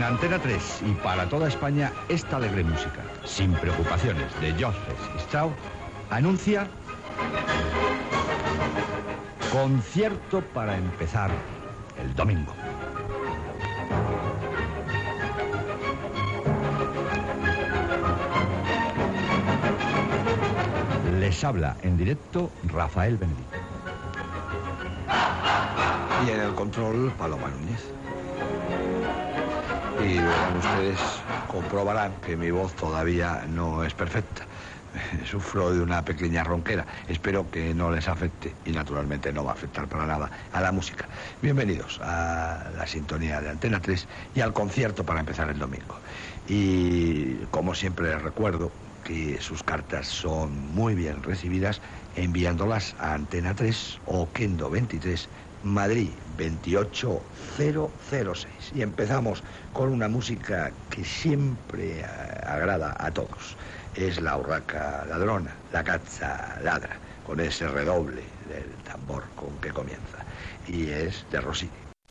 Antena 3 y para toda España esta alegre música, sin preocupaciones, de Joseph Strauss, anuncia concierto para empezar el domingo. Les habla en directo Rafael Benedito. Y en el control, Paloma Núñez. Y ustedes, comprobarán que mi voz todavía no es perfecta. Sufro de una pequeña ronquera. Espero que no les afecte y naturalmente no va a afectar para nada a la música. Bienvenidos a la sintonía de Antena 3 y al concierto para empezar el domingo. Y como siempre les recuerdo que sus cartas son muy bien recibidas enviándolas a Antena 3 o Kendo 23 Madrid 28006. Y empezamos con una música que siempre agrada a todos. Es la urraca ladrona, la cazza ladra, con ese redoble del tambor con que comienza. Y es de Rossini.